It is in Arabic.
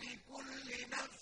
لكل نفس